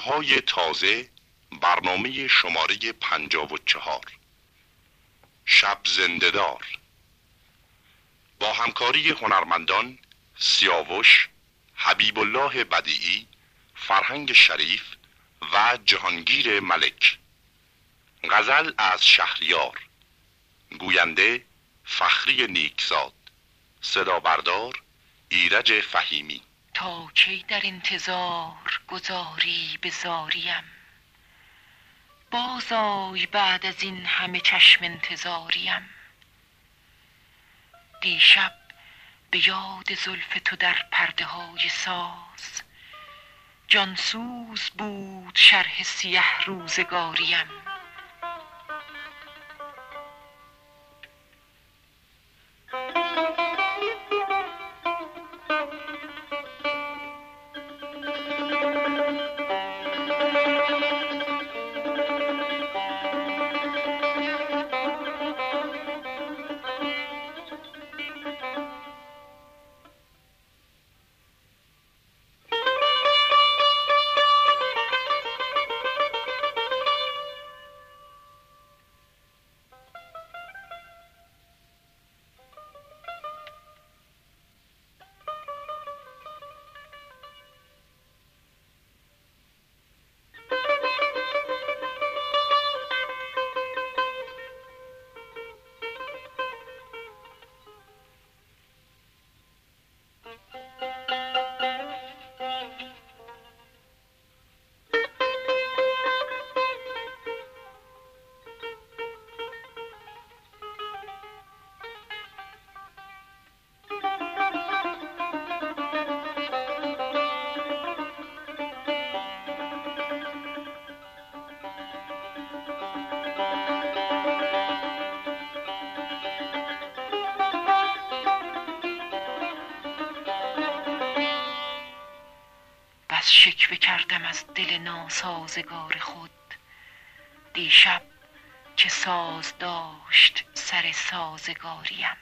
های تازه برنامه شماره پنجاب و چهار. شب زندهدار. با همکاری هنرمندان سیاوش حبیب الله بدیعی فرهنگ شریف و جهانگیر ملک. غزل از شهریار. گوینده فخری نیکزاد. صدا بردار ایرج فهیمی. تا کی در انتظار گذاری به زاریم. بازای بعد از این همه چشم انتظاریم. دیشب به یاد زلف تو در پرده های ساز جانسوز بود شرح سیه روزگاریم. دل ناسازگار خود. دیشب که ساز داشت سر سازگاریم.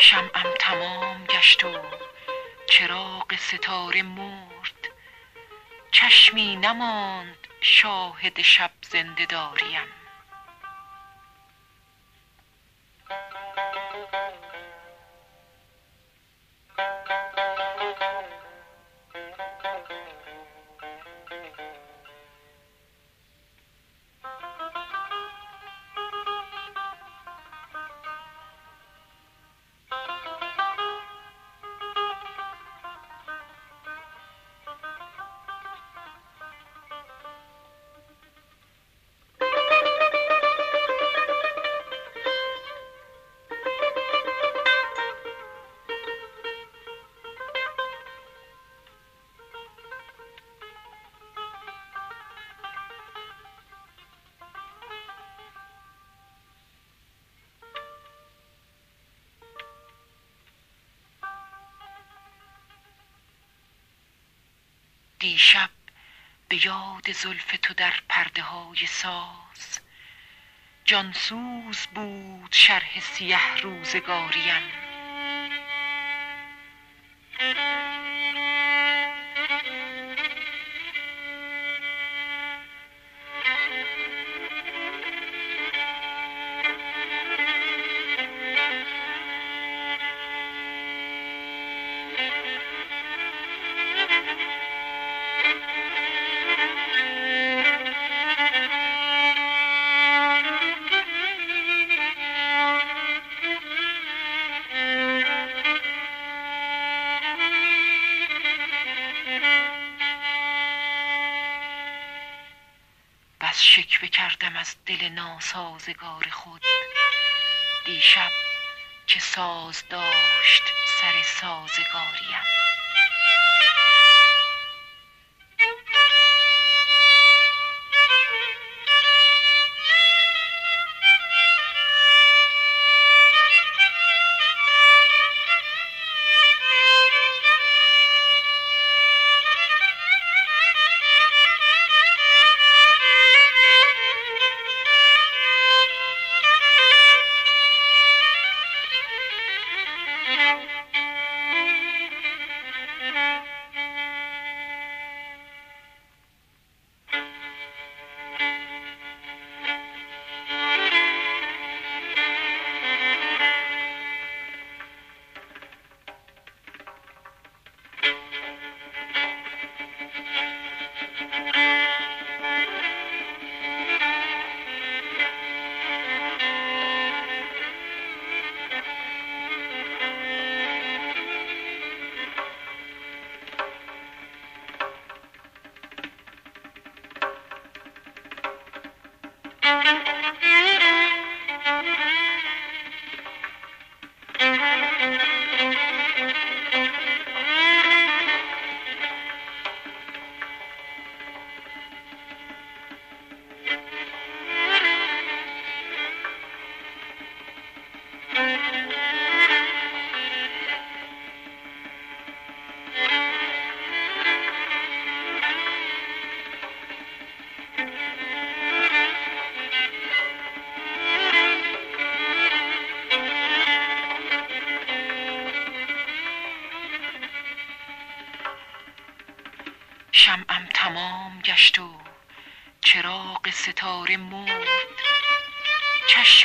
شمعم تمام گشت و چراغ ستاره مرد. چشمی نماند شاهد شب زنده داریم. دیشب به یاد زلف تو در پرده های ساز. جانسوز بود شرح سیه روزگاریم. ناسازگار خود دیشب که ساز داشت سر سازگاریم.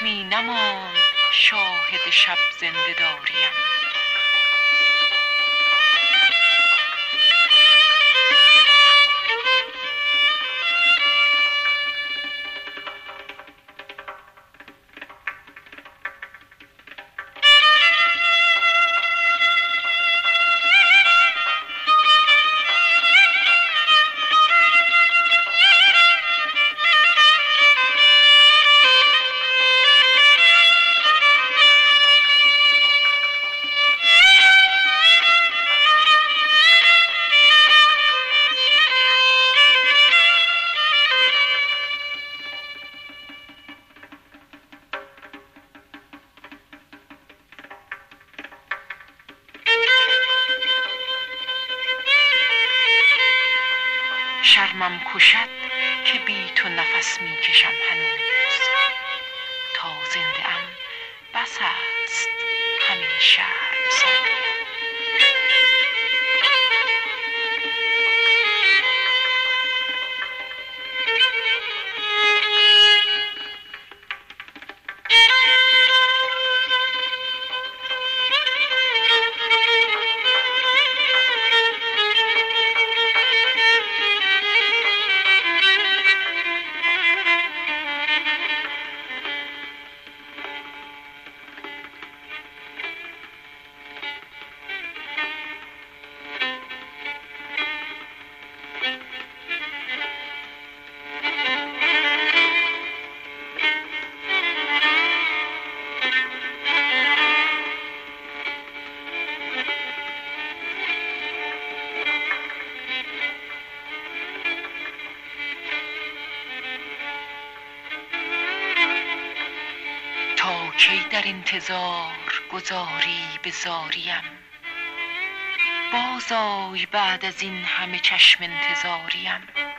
چشمی نماند شاهد شب زنده داریم. کی در انتظار گذاری به زاریم؟ بازآی بعد از این همه چشم انتظاریم.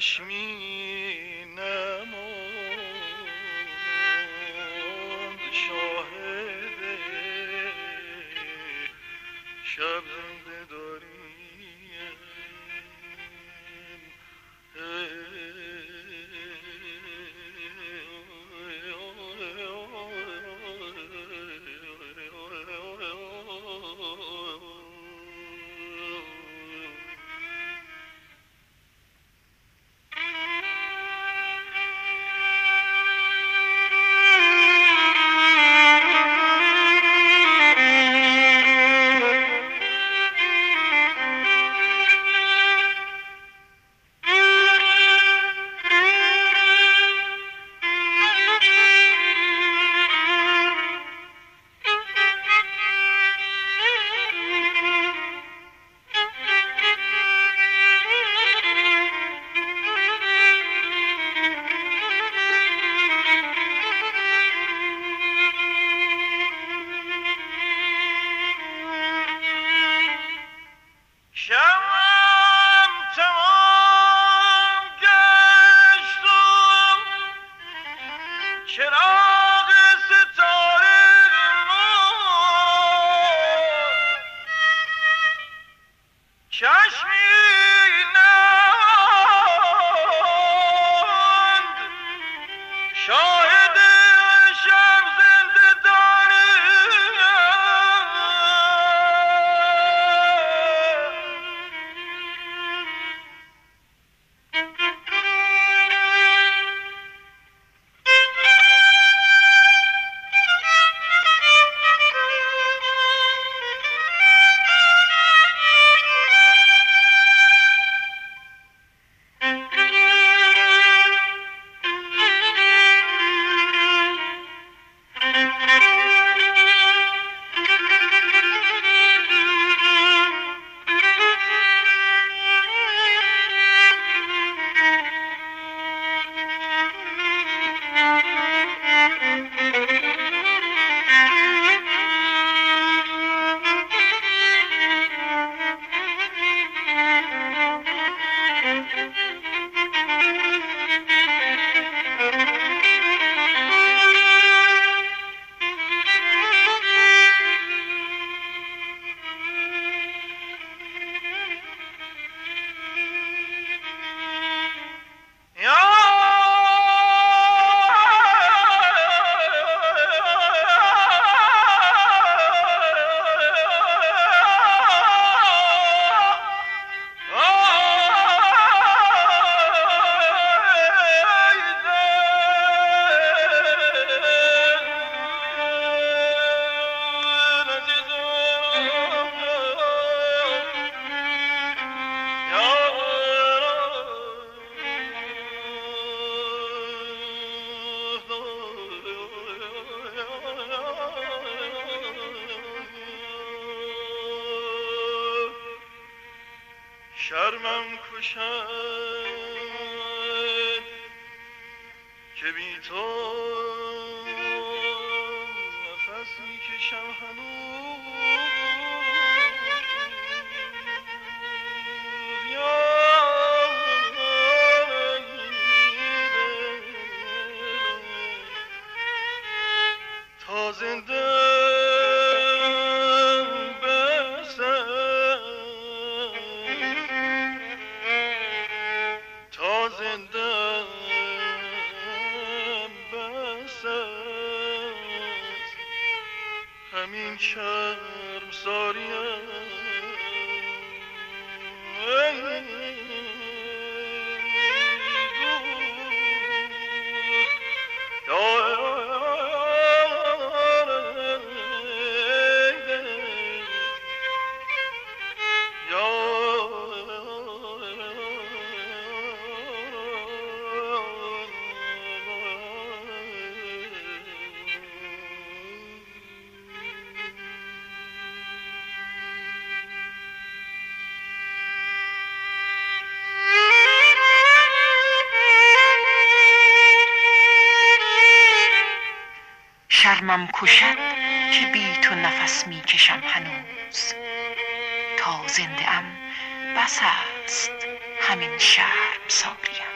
چشمی شرمم کشد که بی تو نفس می‌کشم هنوز. همین شرم ساریم شرمم کشد که بی تو نفس می کشم هنوز. تا زنده ام بس است همین شرم ساریم